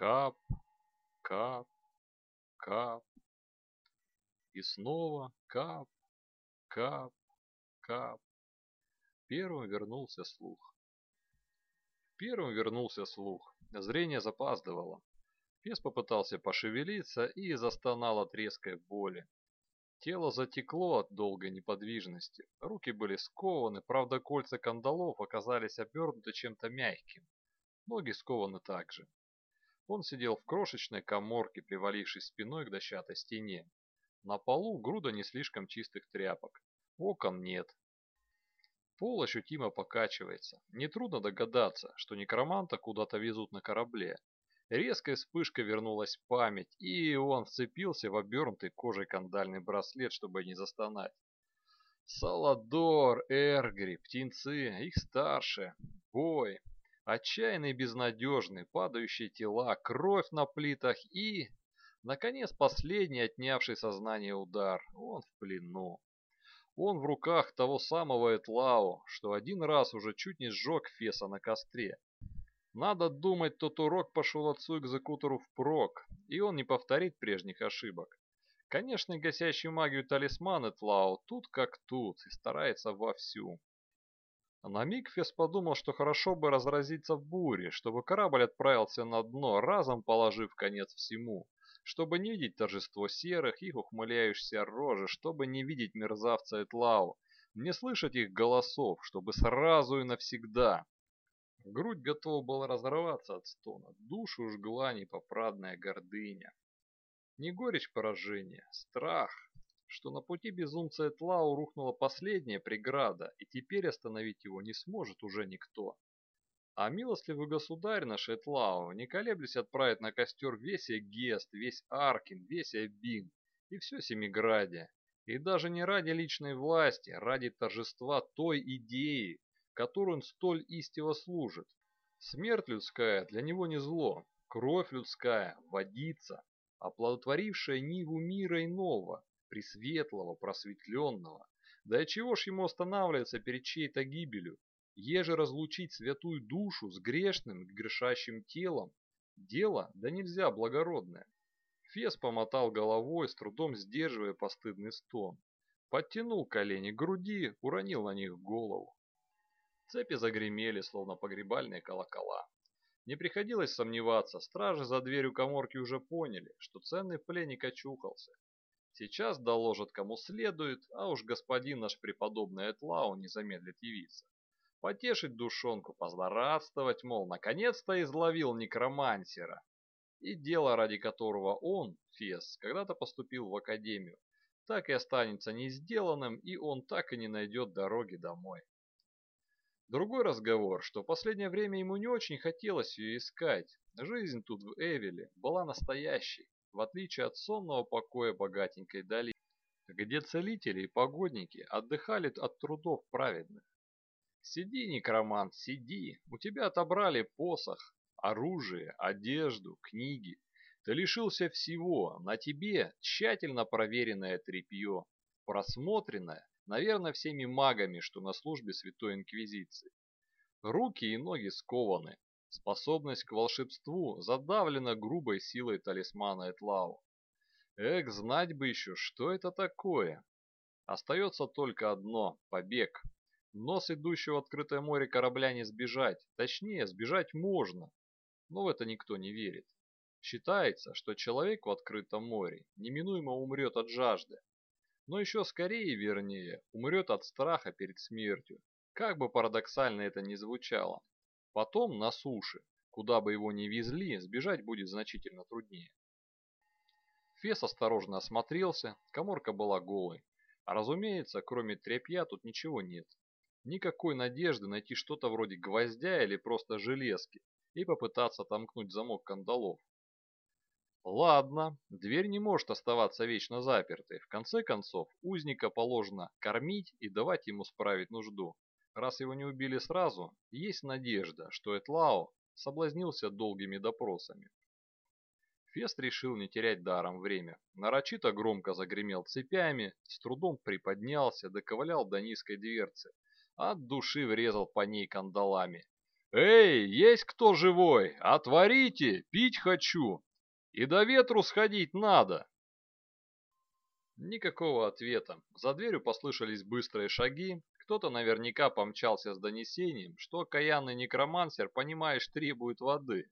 Кап, кап, кап. И снова кап, кап, кап. Первым вернулся слух. Первым вернулся слух. Зрение запаздывало. Пес попытался пошевелиться и застонал от резкой боли. Тело затекло от долгой неподвижности. Руки были скованы, правда кольца кандалов оказались обернуты чем-то мягким. Ноги скованы также. Он сидел в крошечной коморке, привалившись спиной к дощатой стене. На полу груда не слишком чистых тряпок. Окон нет. Пол ощутимо покачивается. Нетрудно догадаться, что некроманта куда-то везут на корабле. Резкой вспышкой вернулась память, и он вцепился в обернутый кожей кандальный браслет, чтобы не застонать. Саладор, Эргри, птенцы, их старше, бой, отчаянный безнадежный, падающие тела, кровь на плитах и... Наконец, последний, отнявший сознание удар. Он в плену. Он в руках того самого Этлау, что один раз уже чуть не сжег Феса на костре. Надо думать, тот урок пошел отцу-экзекутору впрок, и он не повторит прежних ошибок. Конечно, гасящий магию талисман Этлау тут как тут и старается вовсю. На миг Фес подумал, что хорошо бы разразиться в буре, чтобы корабль отправился на дно, разом положив конец всему чтобы не видеть торжество серых, их ухмыляющиеся рожи, чтобы не видеть мерзавца Этлау, не слышать их голосов, чтобы сразу и навсегда. Грудь готова была разорваться от стона, душу жгла непопрадная гордыня. Не горечь поражения, страх, что на пути безумца Этлау рухнула последняя преграда, и теперь остановить его не сможет уже никто. А милостливый государь наш Этлау, не колеблясь, отправит на костер весь Эгест, весь Аркин, весь Эбин и все Семиградие. И даже не ради личной власти, ради торжества той идеи, которую он столь истиво служит. Смерть людская для него не зло, кровь людская, водица, оплодотворившая ниву мира иного, пресветлого, просветленного. Да и чего ж ему останавливаться перед чьей-то гибелью, еже разлучить святую душу с грешным, грешащим телом, дело да нельзя благородное. Фес помотал головой, с трудом сдерживая постыдный стон. Подтянул колени к груди, уронил на них голову. Цепи загремели, словно погребальные колокола. Не приходилось сомневаться, стражи за дверью коморки уже поняли, что ценный пленник очухался. Сейчас доложат кому следует, а уж господин наш преподобный Этлау не замедлит явиться потешить душонку, позлорадствовать, мол, наконец-то изловил некромансера. И дело, ради которого он, Фес, когда-то поступил в академию, так и останется не сделанным, и он так и не найдет дороги домой. Другой разговор, что в последнее время ему не очень хотелось ее искать. Жизнь тут в Эвеле была настоящей, в отличие от сонного покоя богатенькой долины, где целители и погодники отдыхали от трудов праведных. Сиди, некромант, сиди. У тебя отобрали посох, оружие, одежду, книги. Ты лишился всего. На тебе тщательно проверенное тряпье, просмотренное, наверное, всеми магами, что на службе Святой Инквизиции. Руки и ноги скованы. Способность к волшебству задавлена грубой силой талисмана Этлау. Эх, знать бы еще, что это такое. Остается только одно – побег. Нос идущего в открытое море корабля не сбежать, точнее, сбежать можно, но в это никто не верит. Считается, что человек в открытом море неминуемо умрет от жажды, но еще скорее, вернее, умрет от страха перед смертью, как бы парадоксально это ни звучало. Потом на суше, куда бы его ни везли, сбежать будет значительно труднее. Фес осторожно осмотрелся, коморка была голой. А разумеется, кроме тряпья тут ничего нет. Никакой надежды найти что-то вроде гвоздя или просто железки и попытаться отомкнуть замок кандалов. Ладно, дверь не может оставаться вечно запертой. В конце концов, узника положено кормить и давать ему справить нужду. Раз его не убили сразу, есть надежда, что Этлао соблазнился долгими допросами. Фест решил не терять даром время. Нарочито громко загремел цепями, с трудом приподнялся, доковылял до низкой дверцы от души врезал по ней кандалами. «Эй, есть кто живой? Отворите, пить хочу! И до ветру сходить надо!» Никакого ответа. За дверью послышались быстрые шаги. Кто-то наверняка помчался с донесением, что окаянный некромансер, понимаешь, требует воды.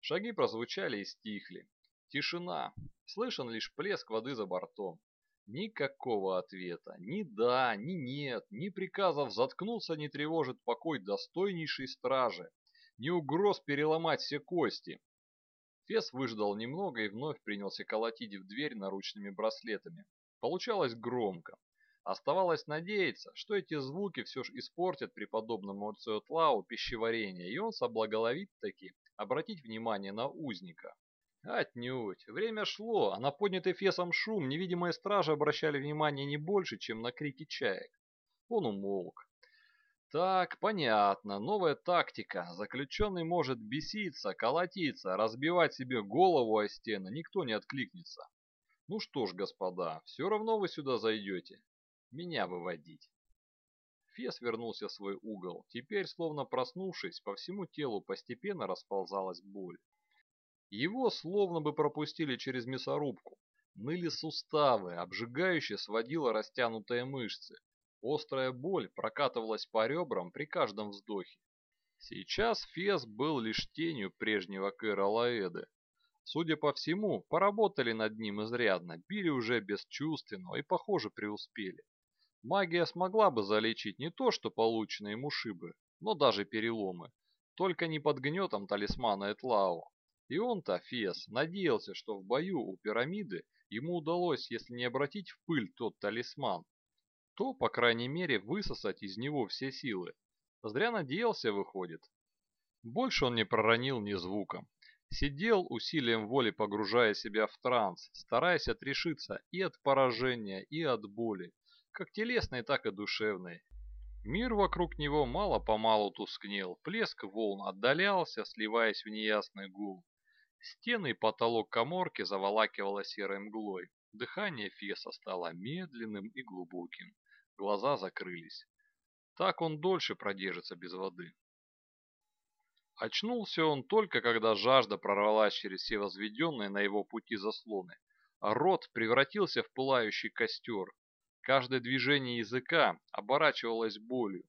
Шаги прозвучали и стихли. Тишина. Слышен лишь плеск воды за бортом. Никакого ответа. Ни да, ни нет, ни приказов заткнуться не тревожит покой достойнейшей стражи, ни угроз переломать все кости. Фес выждал немного и вновь принялся колотить в дверь наручными браслетами. Получалось громко. Оставалось надеяться, что эти звуки все же испортят преподобному Цеотлау пищеварение, и он соблаголовит таки обратить внимание на узника. Отнюдь. Время шло, а на поднятый Фесом шум невидимые стражи обращали внимание не больше, чем на крики чаек. Он умолк. Так, понятно, новая тактика. Заключенный может беситься, колотиться, разбивать себе голову о стены, никто не откликнется. Ну что ж, господа, все равно вы сюда зайдете. Меня выводить. Фес вернулся в свой угол. Теперь, словно проснувшись, по всему телу постепенно расползалась боль. Его словно бы пропустили через мясорубку. Ныли суставы, обжигающе сводила растянутые мышцы. Острая боль прокатывалась по ребрам при каждом вздохе. Сейчас Фес был лишь тенью прежнего Кэра Лаэды. Судя по всему, поработали над ним изрядно, били уже бесчувственно и, похоже, преуспели. Магия смогла бы залечить не то, что полученные ему шибы, но даже переломы, только не под гнетом талисмана Этлау. И он-то, Фес, надеялся, что в бою у пирамиды ему удалось, если не обратить в пыль тот талисман, то, по крайней мере, высосать из него все силы. Зря надеялся, выходит. Больше он не проронил ни звука. Сидел усилием воли, погружая себя в транс, стараясь отрешиться и от поражения, и от боли, как телесной, так и душевной. Мир вокруг него мало-помалу тускнел, плеск волн отдалялся, сливаясь в неясный гул. Стены и потолок коморки заволакивало серой мглой. Дыхание Феса стало медленным и глубоким. Глаза закрылись. Так он дольше продержится без воды. Очнулся он только, когда жажда прорвалась через все возведенные на его пути заслоны, а рот превратился в пылающий костер. Каждое движение языка оборачивалось болью.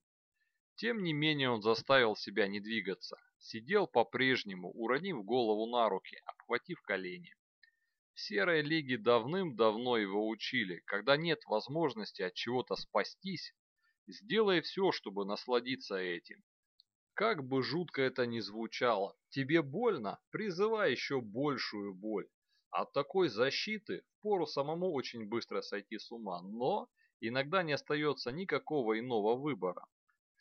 Тем не менее он заставил себя не двигаться. Сидел по-прежнему, уронив голову на руки, обхватив колени. В Серой Лиге давным-давно его учили, когда нет возможности от чего-то спастись, сделай все, чтобы насладиться этим. Как бы жутко это ни звучало, тебе больно, призывай еще большую боль. От такой защиты впору самому очень быстро сойти с ума, но иногда не остается никакого иного выбора.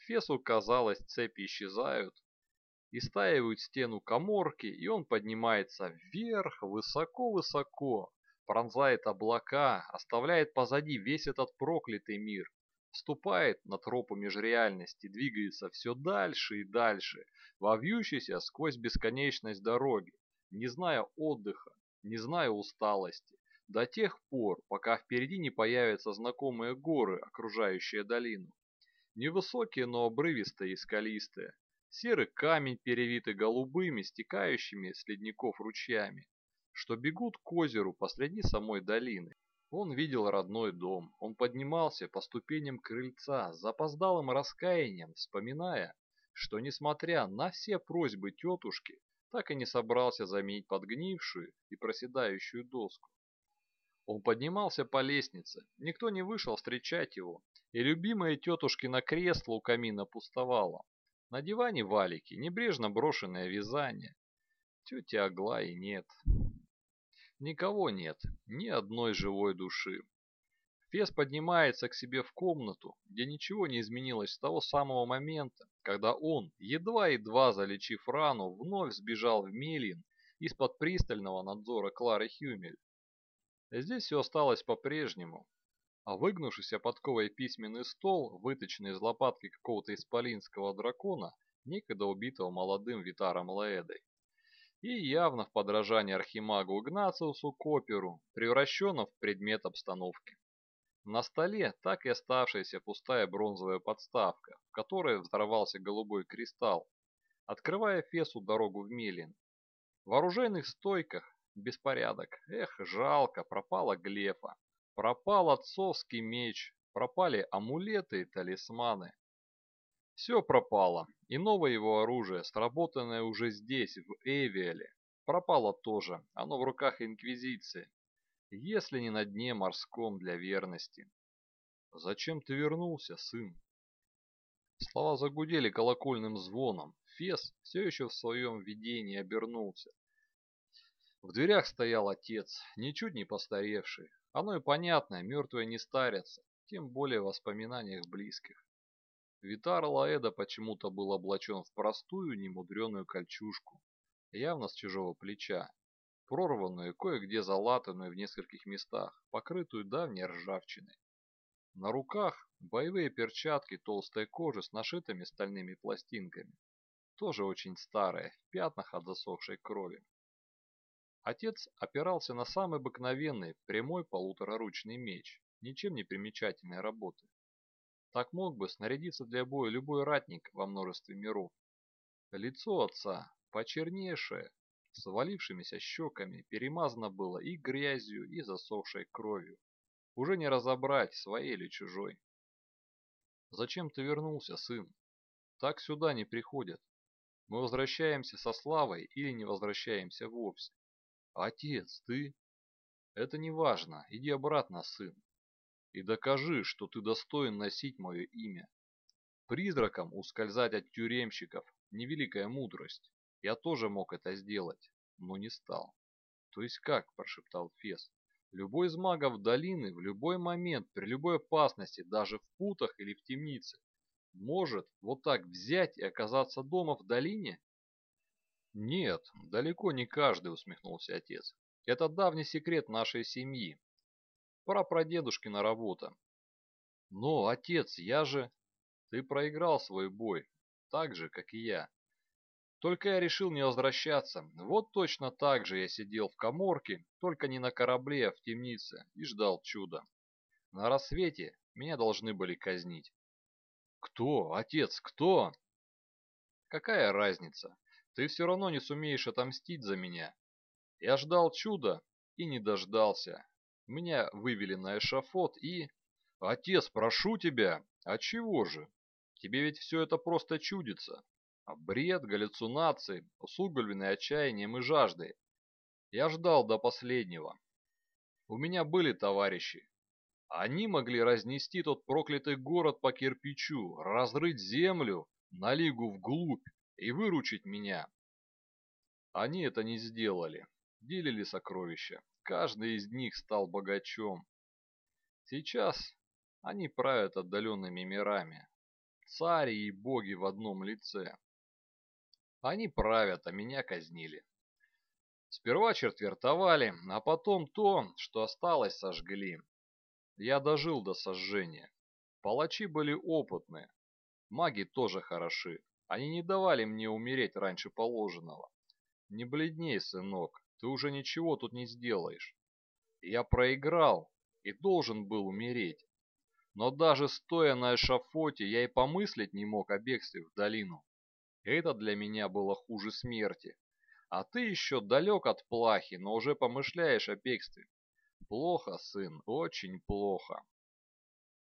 Фесу казалось, цепи исчезают, истаивают стену коморки, и он поднимается вверх, высоко-высоко, пронзает облака, оставляет позади весь этот проклятый мир, вступает на тропу межреальности, двигается все дальше и дальше, во вьющейся сквозь бесконечность дороги, не зная отдыха, не зная усталости, до тех пор, пока впереди не появятся знакомые горы, окружающие долину. Невысокие, но обрывистые и скалистые, серый камень, перевитый голубыми, стекающими с ледников ручьями, что бегут к озеру посреди самой долины. Он видел родной дом, он поднимался по ступеням крыльца с запоздалым раскаянием, вспоминая, что, несмотря на все просьбы тетушки, так и не собрался заменить подгнившую и проседающую доску. Он поднимался по лестнице, никто не вышел встречать его, и любимое тетушкино кресло у камина пустовало. На диване валики, небрежно брошенное вязание. Тети Аглаи нет. Никого нет, ни одной живой души. Фес поднимается к себе в комнату, где ничего не изменилось с того самого момента, когда он, едва-едва залечив рану, вновь сбежал в Мелин из-под пристального надзора Клары Хюмель. Здесь все осталось по-прежнему, а выгнувшийся подковой письменный стол, выточенный из лопатки какого-то исполинского дракона, некогда убитого молодым Витаром Лаэдой. И явно в подражании архимагу Игнациусу Коперу, превращенном в предмет обстановки. На столе так и оставшаяся пустая бронзовая подставка, в которой взорвался голубой кристалл. открывая Фесу дорогу в Мелин. В оружейных стойках беспорядок. Эх, жалко, пропала Глефа. Пропал отцовский меч, пропали амулеты и талисманы. Все пропало, и новое его оружие, сработанное уже здесь, в Эвиале, пропало тоже, оно в руках Инквизиции, если не на дне морском для верности. «Зачем ты вернулся, сын?» Слова загудели колокольным звоном. Фес все еще в своем видении обернулся. В дверях стоял отец, ничуть не постаревший. Оно и понятно, мертвые не старятся, тем более в воспоминаниях близких. Витар Лаэда почему-то был облачен в простую немудреную кольчужку, явно с чужого плеча, прорванную кое-где залатанную в нескольких местах, покрытую давней ржавчиной. На руках боевые перчатки толстой кожи с нашитыми стальными пластинками, тоже очень старые, в пятнах от засохшей крови. Отец опирался на самый обыкновенный прямой полутораручный меч, ничем не примечательной работы. Так мог бы снарядиться для боя любой ратник во множестве миров. Лицо отца, почерневшее, с валившимися щеками, перемазано было и грязью, и засохшей кровью. Уже не разобрать, своей или чужой. «Зачем ты вернулся, сын? Так сюда не приходят. Мы возвращаемся со славой или не возвращаемся вовсе. Отец, ты...» «Это не важно. Иди обратно, сын и докажи, что ты достоин носить мое имя. Призракам ускользать от тюремщиков – невеликая мудрость. Я тоже мог это сделать, но не стал. То есть как, прошептал Фес. Любой из магов долины в любой момент, при любой опасности, даже в путах или в темнице, может вот так взять и оказаться дома в долине? Нет, далеко не каждый, усмехнулся отец. Это давний секрет нашей семьи, Прапрадедушкина работа. Но, отец, я же... Ты проиграл свой бой, так же, как и я. Только я решил не возвращаться. Вот точно так же я сидел в коморке, только не на корабле, а в темнице, и ждал чуда. На рассвете меня должны были казнить. Кто, отец, кто? Какая разница? Ты все равно не сумеешь отомстить за меня. Я ждал чуда и не дождался. Меня вывели на эшафот и... Отец, прошу тебя, а чего же? Тебе ведь все это просто чудится. А бред, галлюцинации, усугубленные отчаянием и жаждой. Я ждал до последнего. У меня были товарищи. Они могли разнести тот проклятый город по кирпичу, разрыть землю на лигу вглубь и выручить меня. Они это не сделали. Делили сокровища. Каждый из них стал богачом. Сейчас они правят отдаленными мирами. Цари и боги в одном лице. Они правят, а меня казнили. Сперва четвертовали, а потом то, что осталось, сожгли. Я дожил до сожжения. Палачи были опытные. Маги тоже хороши. Они не давали мне умереть раньше положенного. Не бледней, сынок ты уже ничего тут не сделаешь. Я проиграл и должен был умереть. Но даже стоя на эшафоте, я и помыслить не мог о бегстве в долину. Это для меня было хуже смерти. А ты еще далек от плахи, но уже помышляешь о бегстве. Плохо, сын, очень плохо.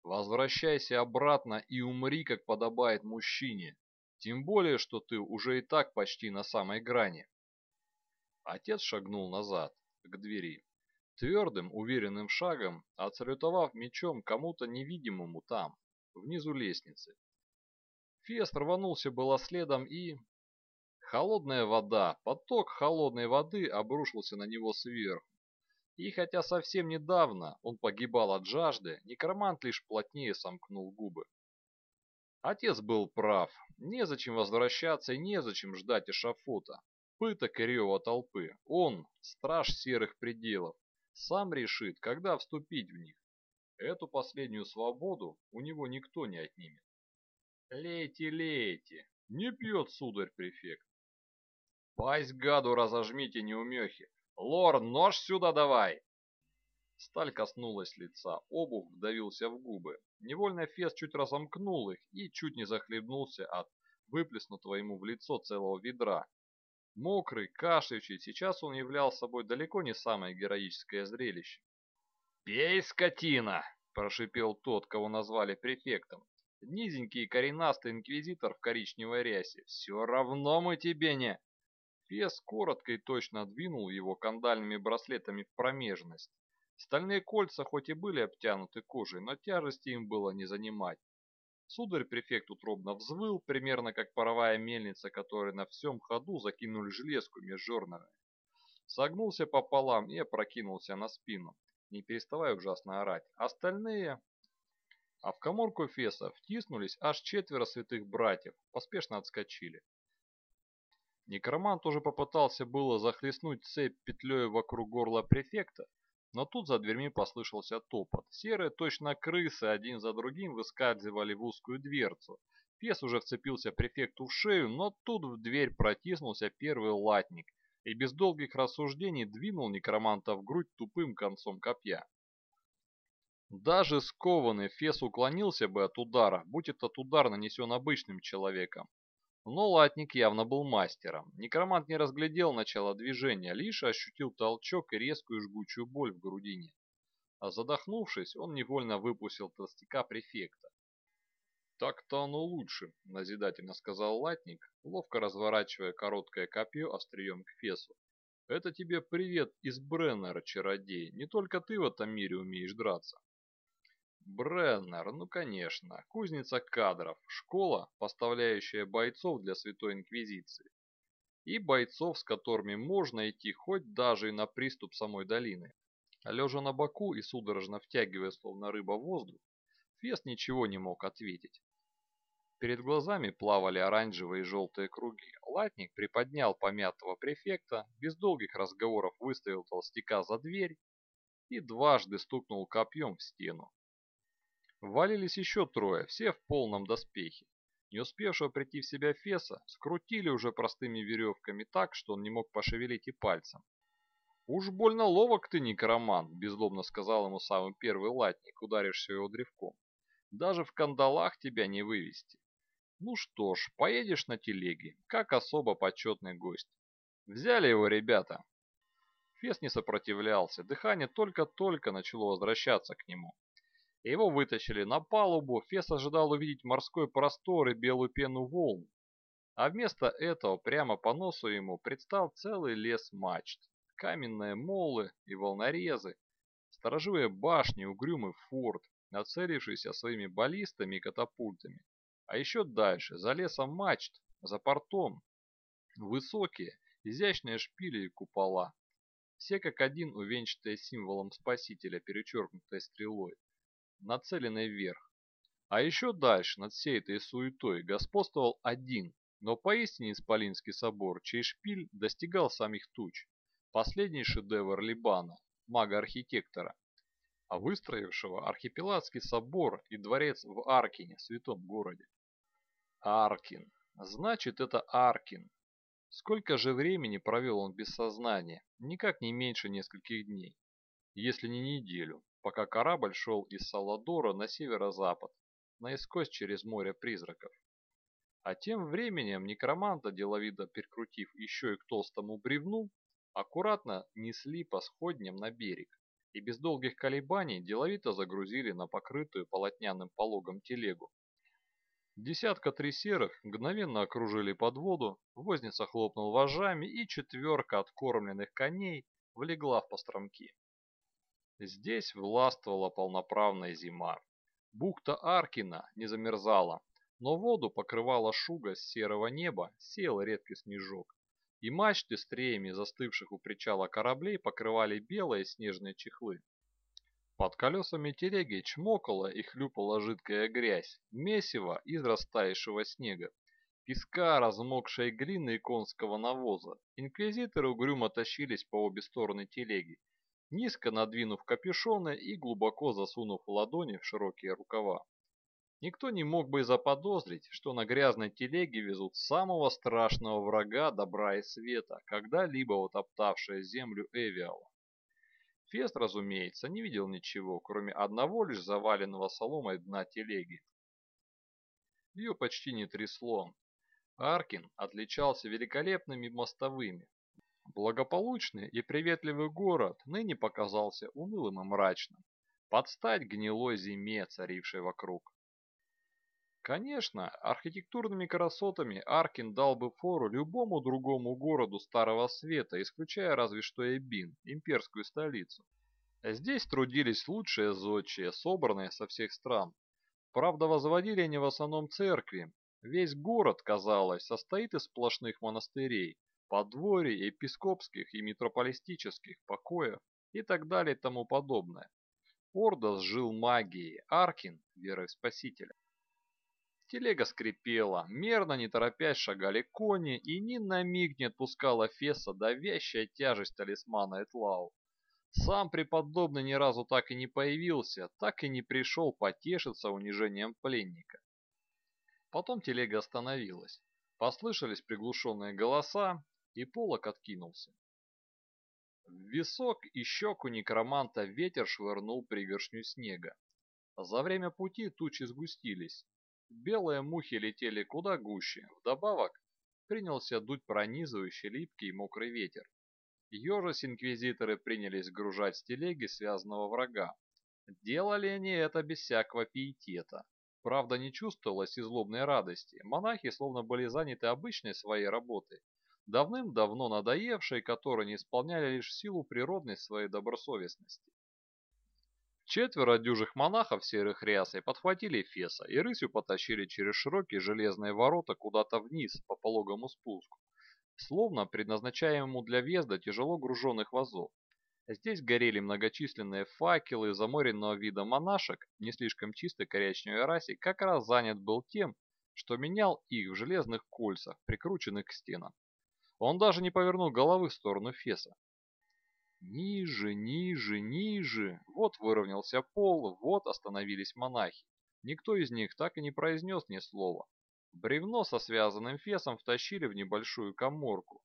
Возвращайся обратно и умри, как подобает мужчине. Тем более, что ты уже и так почти на самой грани. Отец шагнул назад, к двери, твердым, уверенным шагом, отсалютовав мечом кому-то невидимому там, внизу лестницы. Фест рванулся было следом и... Холодная вода, поток холодной воды обрушился на него сверху. И хотя совсем недавно он погибал от жажды, некромант лишь плотнее сомкнул губы. Отец был прав. Незачем возвращаться и незачем ждать эшафота пыток и рева толпы. Он, страж серых пределов, сам решит, когда вступить в них. Эту последнюю свободу у него никто не отнимет. Лейте, лейте, не пьет сударь-префект. Пасть гаду разожмите неумехи. Лор, нож сюда давай! Сталь коснулась лица, обух вдавился в губы. Невольно Фес чуть разомкнул их и чуть не захлебнулся от выплеснутого ему в лицо целого ведра. Мокрый, кашляющий, сейчас он являл собой далеко не самое героическое зрелище. «Пей, скотина!» – прошипел тот, кого назвали префектом. Низенький коренастый инквизитор в коричневой рясе. «Все равно мы тебе не...» Фес коротко и точно двинул его кандальными браслетами в промежность. Стальные кольца хоть и были обтянуты кожей, но тяжести им было не занимать. Сударь-префект утробно взвыл, примерно как паровая мельница, которой на всем ходу закинули железку меж жернами. Согнулся пополам и опрокинулся на спину, не переставая ужасно орать. Остальные... А в коморку Феса втиснулись аж четверо святых братьев, поспешно отскочили. Некромант уже попытался было захлестнуть цепь петлей вокруг горла префекта, но тут за дверьми послышался топот. Серые, точно крысы, один за другим выскальзывали в узкую дверцу. Пес уже вцепился префекту в шею, но тут в дверь протиснулся первый латник и без долгих рассуждений двинул некроманта в грудь тупым концом копья. Даже скованный Фес уклонился бы от удара, будь этот удар нанесен обычным человеком. Но латник явно был мастером. Некромант не разглядел начало движения, лишь ощутил толчок и резкую жгучую боль в грудине. А задохнувшись, он невольно выпустил толстяка префекта. «Так-то оно лучше», — назидательно сказал латник, ловко разворачивая короткое копье острием к фесу. «Это тебе привет из Бреннера, чародей. Не только ты в этом мире умеешь драться». Бреннер, ну конечно, кузница кадров, школа, поставляющая бойцов для Святой Инквизиции. И бойцов, с которыми можно идти хоть даже и на приступ самой долины. Лежа на боку и судорожно втягивая словно рыба воздух, Фест ничего не мог ответить. Перед глазами плавали оранжевые и желтые круги. Латник приподнял помятого префекта, без долгих разговоров выставил толстяка за дверь и дважды стукнул копьем в стену. Валились еще трое, все в полном доспехе. Не успевшего прийти в себя Феса, скрутили уже простыми веревками так, что он не мог пошевелить и пальцем. «Уж больно ловок ты, некромант», — беззлобно сказал ему самый первый латник, ударивший его древком. «Даже в кандалах тебя не вывести. Ну что ж, поедешь на телеге, как особо почетный гость. Взяли его ребята». Фес не сопротивлялся, дыхание только-только начало возвращаться к нему. Его вытащили на палубу, Фес ожидал увидеть морской простор и белую пену волн. А вместо этого прямо по носу ему предстал целый лес мачт. Каменные молы и волнорезы, сторожевые башни, угрюмый форт, нацелившийся своими баллистами и катапультами. А еще дальше, за лесом мачт, за портом, высокие, изящные шпили и купола. Все как один увенчатые символом спасителя, перечеркнутой стрелой нацеленной вверх. А еще дальше, над всей этой суетой, господствовал один, но поистине Исполинский собор, чей шпиль достигал самих туч. Последний шедевр Либана, мага-архитектора, а выстроившего архипелагский собор и дворец в Аркине, святом городе. Аркин. Значит, это Аркин. Сколько же времени провел он без сознания? Никак не меньше нескольких дней, если не неделю пока корабль шел из Саладора на северо-запад, наискось через море призраков. А тем временем некроманта, деловито перекрутив еще и к толстому бревну, аккуратно несли по сходням на берег и без долгих колебаний деловито загрузили на покрытую полотняным пологом телегу. Десятка три серых мгновенно окружили под воду, возница хлопнул вожжами и четверка откормленных коней влегла в постромки. Здесь властвовала полноправная зима. Бухта Аркина не замерзала, но воду покрывала шуга с серого неба, сел редкий снежок. И мачты с треями застывших у причала кораблей покрывали белые снежные чехлы. Под колесами телеги чмокала и хлюпала жидкая грязь, месиво из растаявшего снега, песка, размокшей глины и конского навоза. Инквизиторы угрюмо тащились по обе стороны телеги, низко надвинув капюшоны и глубоко засунув ладони в широкие рукава. Никто не мог бы заподозрить, что на грязной телеге везут самого страшного врага добра и света, когда-либо утоптавшее землю Эвиала. Фест, разумеется, не видел ничего, кроме одного лишь заваленного соломой дна телеги. Ее почти не трясло. Аркин отличался великолепными мостовыми. Благополучный и приветливый город ныне показался унылым и мрачным, под стать гнилой зиме, царившей вокруг. Конечно, архитектурными красотами Аркин дал бы фору любому другому городу Старого Света, исключая разве что Эбин, имперскую столицу. Здесь трудились лучшие зодчие, собранные со всех стран. Правда, возводили они в основном церкви. Весь город, казалось, состоит из сплошных монастырей, подворий, епископских и митрополистических покоев и так далее и тому подобное. Ордос жил магией, Аркин – верой Спасителя. Телега скрипела, мерно не торопясь шагали кони, и ни на миг не отпускала Феса давящая тяжесть талисмана Этлау. Сам преподобный ни разу так и не появился, так и не пришел потешиться унижением пленника. Потом телега остановилась. Послышались приглушенные голоса, и полок откинулся. В висок и щеку некроманта ветер швырнул пригоршню снега. За время пути тучи сгустились. Белые мухи летели куда гуще. Вдобавок принялся дуть пронизывающий липкий мокрый ветер. Ежась инквизиторы принялись гружать с телеги связанного врага. Делали они это без всякого пиетета. Правда, не чувствовалось и злобной радости. Монахи словно были заняты обычной своей работой, давным-давно надоевшей, которую не исполняли лишь силу природной своей добросовестности. Четверо дюжих монахов серых рясой подхватили Феса и рысью потащили через широкие железные ворота куда-то вниз по пологому спуску, словно предназначаемому для въезда тяжело груженных вазов. Здесь горели многочисленные факелы заморенного вида монашек, не слишком чистой коричневой расе, как раз занят был тем, что менял их в железных кольцах, прикрученных к стенам. Он даже не повернул головы в сторону Феса. Ниже, ниже, ниже. Вот выровнялся пол, вот остановились монахи. Никто из них так и не произнес ни слова. Бревно со связанным фесом втащили в небольшую коморку.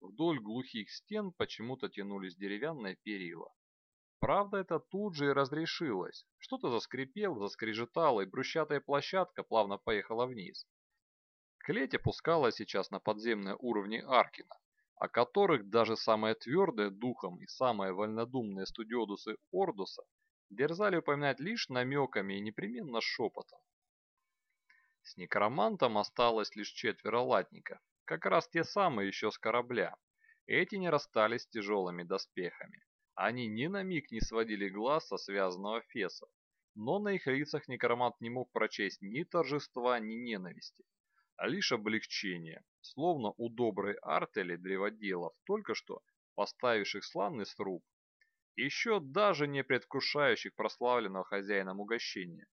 Вдоль глухих стен почему-то тянулись деревянные перила. Правда, это тут же и разрешилось. Что-то заскрипело, заскрежетало, и брусчатая площадка плавно поехала вниз. Клеть опускалась сейчас на подземные уровни Аркина, о которых даже самые твердые духом и самые вольнодумные студиодусы Ордуса дерзали упоминать лишь намеками и непременно шепотом. С некромантом осталось лишь четверо латников, как раз те самые еще с корабля. Эти не расстались с тяжелыми доспехами. Они ни на миг не сводили глаз со связанного феса, но на их лицах некромант не мог прочесть ни торжества, ни ненависти а лишь облегчение, словно у доброй артели древоделов, только что поставивших славный сруб, еще даже не предвкушающих прославленного хозяином угощения.